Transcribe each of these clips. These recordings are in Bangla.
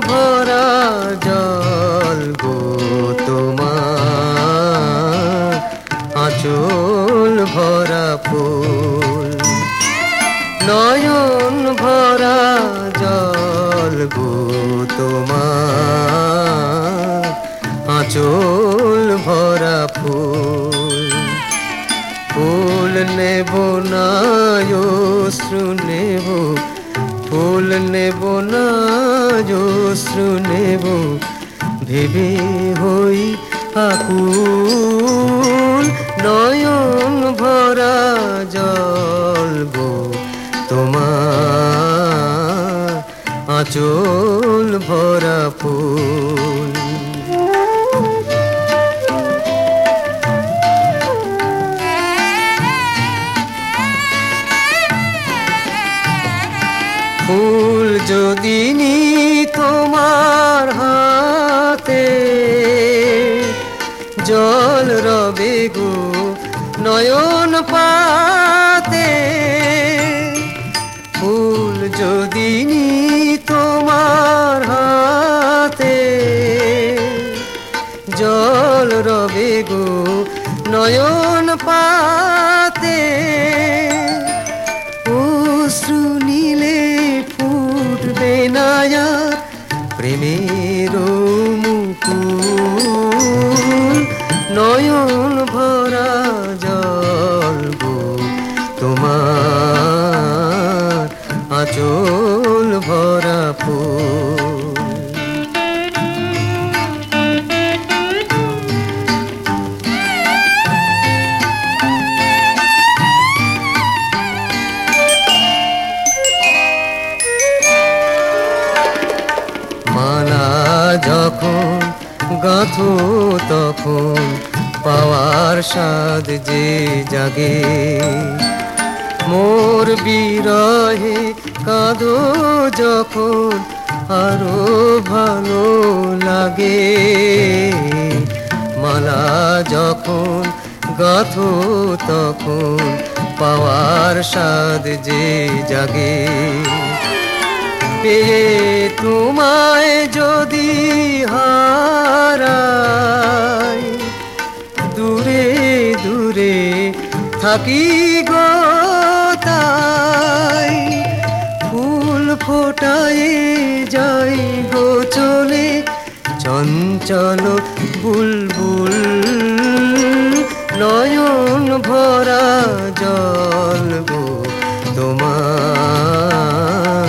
ভরা জল গো তোমার। আঁচল ভরা ফুল। নয়ন ভরা জল গো তোমার। আঁচল ভরা ফুল। ফুল নেব না শুনেব ফুল নে অশ্রু নেব। ভেবে হই আকুল নয়ন ভরা জল গো। তোমার আঁচল ভরা ফুল। ফুল যদি তোমার হাতে। জল রবে গো নয়ন পাতে। ফুল যদি নি তোমার হাতে, জল রবে গো নয়ন পাতে। প্রেমের মুকুল নয়ন ভরা জলব তোমার আচল ভরা ফুল। গাঁথো তখন পাওয়ার স্বাদ যে জাগে। মোর বিরহে কাঁদো যখন আরও ভালো লাগে। মালা যখন গাঁথো তখন পাওয়ার স্বাদ যে জাগে। পেয়ে তোমায় দূরে থাকি গো তাই। ফুল ফোটায় যাই গো চলে চঞ্চল বুলবুল। নয়ন ভরা জল গো তোমার।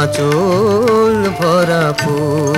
আঁচল ভরা ফুল।